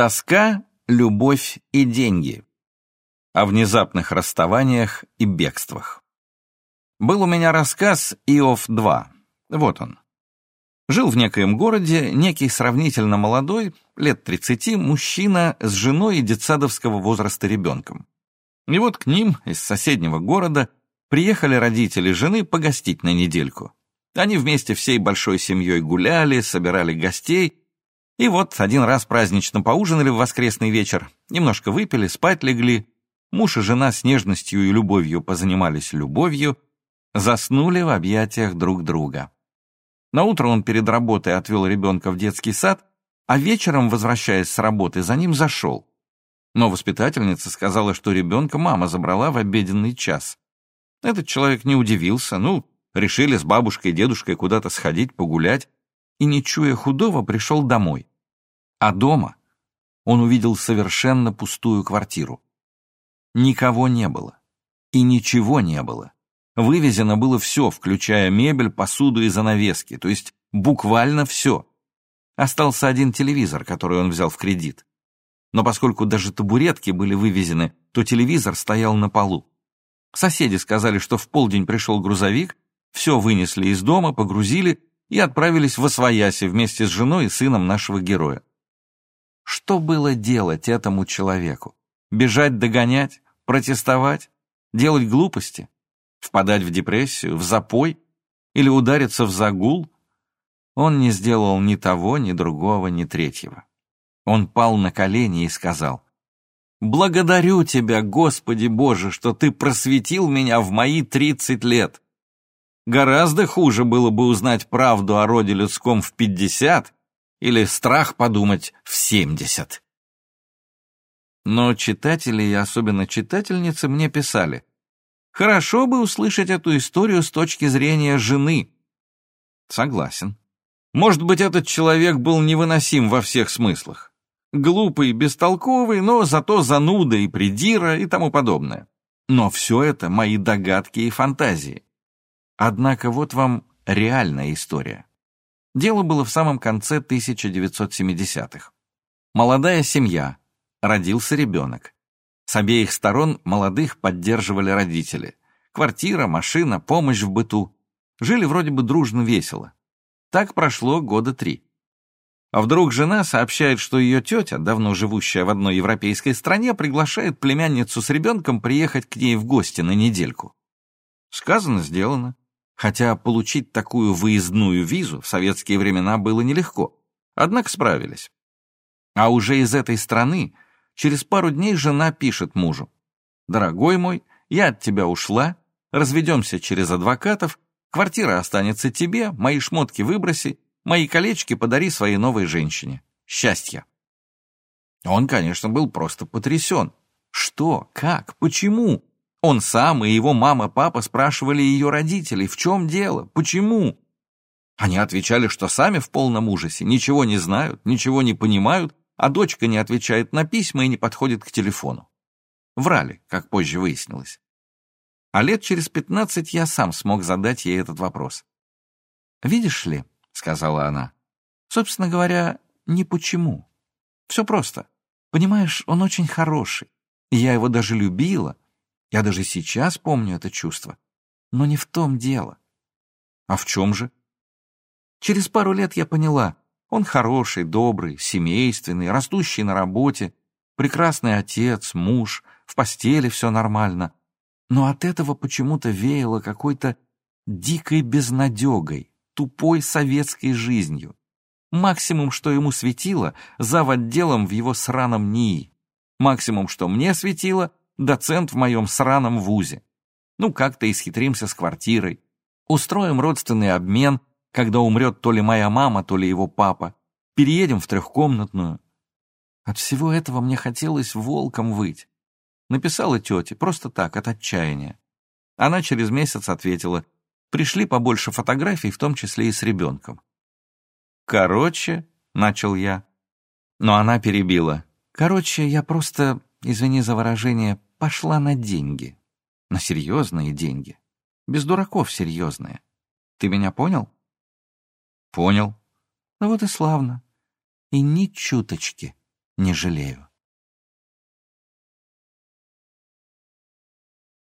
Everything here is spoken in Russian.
Тоска, любовь и деньги. О внезапных расставаниях и бегствах. Был у меня рассказ Иов-2. Вот он. Жил в некоем городе некий сравнительно молодой, лет 30, мужчина с женой и детсадовского возраста ребенком. И вот к ним из соседнего города приехали родители жены погостить на недельку. Они вместе всей большой семьей гуляли, собирали гостей, и вот один раз празднично поужинали в воскресный вечер, немножко выпили, спать легли, муж и жена с нежностью и любовью позанимались любовью, заснули в объятиях друг друга. На утро он перед работой отвел ребенка в детский сад, а вечером, возвращаясь с работы, за ним зашел. Но воспитательница сказала, что ребенка мама забрала в обеденный час. Этот человек не удивился, ну, решили с бабушкой и дедушкой куда-то сходить, погулять, и, не чуя худого, пришел домой. А дома он увидел совершенно пустую квартиру. Никого не было. И ничего не было. Вывезено было все, включая мебель, посуду и занавески, то есть буквально все. Остался один телевизор, который он взял в кредит. Но поскольку даже табуретки были вывезены, то телевизор стоял на полу. Соседи сказали, что в полдень пришел грузовик, все вынесли из дома, погрузили и отправились в Освояси вместе с женой и сыном нашего героя. Что было делать этому человеку? Бежать догонять? Протестовать? Делать глупости? Впадать в депрессию? В запой? Или удариться в загул? Он не сделал ни того, ни другого, ни третьего. Он пал на колени и сказал, «Благодарю Тебя, Господи Боже, что Ты просветил меня в мои тридцать лет. Гораздо хуже было бы узнать правду о роде людском в пятьдесят или страх подумать в семьдесят». Но читатели и особенно читательницы мне писали, «Хорошо бы услышать эту историю с точки зрения жены». Согласен. Может быть, этот человек был невыносим во всех смыслах. Глупый, бестолковый, но зато зануда и придира и тому подобное. Но все это мои догадки и фантазии. Однако вот вам реальная история. Дело было в самом конце 1970-х. Молодая семья, родился ребенок. С обеих сторон молодых поддерживали родители. Квартира, машина, помощь в быту. Жили вроде бы дружно весело. Так прошло года три. А вдруг жена сообщает, что ее тетя, давно живущая в одной европейской стране, приглашает племянницу с ребенком приехать к ней в гости на недельку. Сказано, сделано. Хотя получить такую выездную визу в советские времена было нелегко. Однако справились. А уже из этой страны через пару дней жена пишет мужу. «Дорогой мой, я от тебя ушла, разведемся через адвокатов, квартира останется тебе, мои шмотки выброси, Мои колечки подари своей новой женщине. Счастья. Он, конечно, был просто потрясен. Что? Как? Почему? Он сам и его мама-папа спрашивали ее родителей, в чем дело, почему? Они отвечали, что сами в полном ужасе, ничего не знают, ничего не понимают, а дочка не отвечает на письма и не подходит к телефону. Врали, как позже выяснилось. А лет через пятнадцать я сам смог задать ей этот вопрос. Видишь ли, — сказала она. «Собственно говоря, не почему. Все просто. Понимаешь, он очень хороший. я его даже любила. Я даже сейчас помню это чувство. Но не в том дело. А в чем же? Через пару лет я поняла. Он хороший, добрый, семейственный, растущий на работе, прекрасный отец, муж, в постели все нормально. Но от этого почему-то веяло какой-то дикой безнадегой, тупой советской жизнью. Максимум, что ему светило, зав. отделом в его сраном НИИ. Максимум, что мне светило, доцент в моем сраном вузе. Ну, как-то исхитримся с квартирой. Устроим родственный обмен, когда умрет то ли моя мама, то ли его папа. Переедем в трехкомнатную. От всего этого мне хотелось волком выть. Написала тете, просто так, от отчаяния. Она через месяц ответила, Пришли побольше фотографий, в том числе и с ребенком. «Короче», — начал я. Но она перебила. «Короче, я просто, извини за выражение, пошла на деньги. На серьезные деньги. Без дураков серьезные. Ты меня понял?» «Понял». «Ну вот и славно. И ни чуточки, не жалею.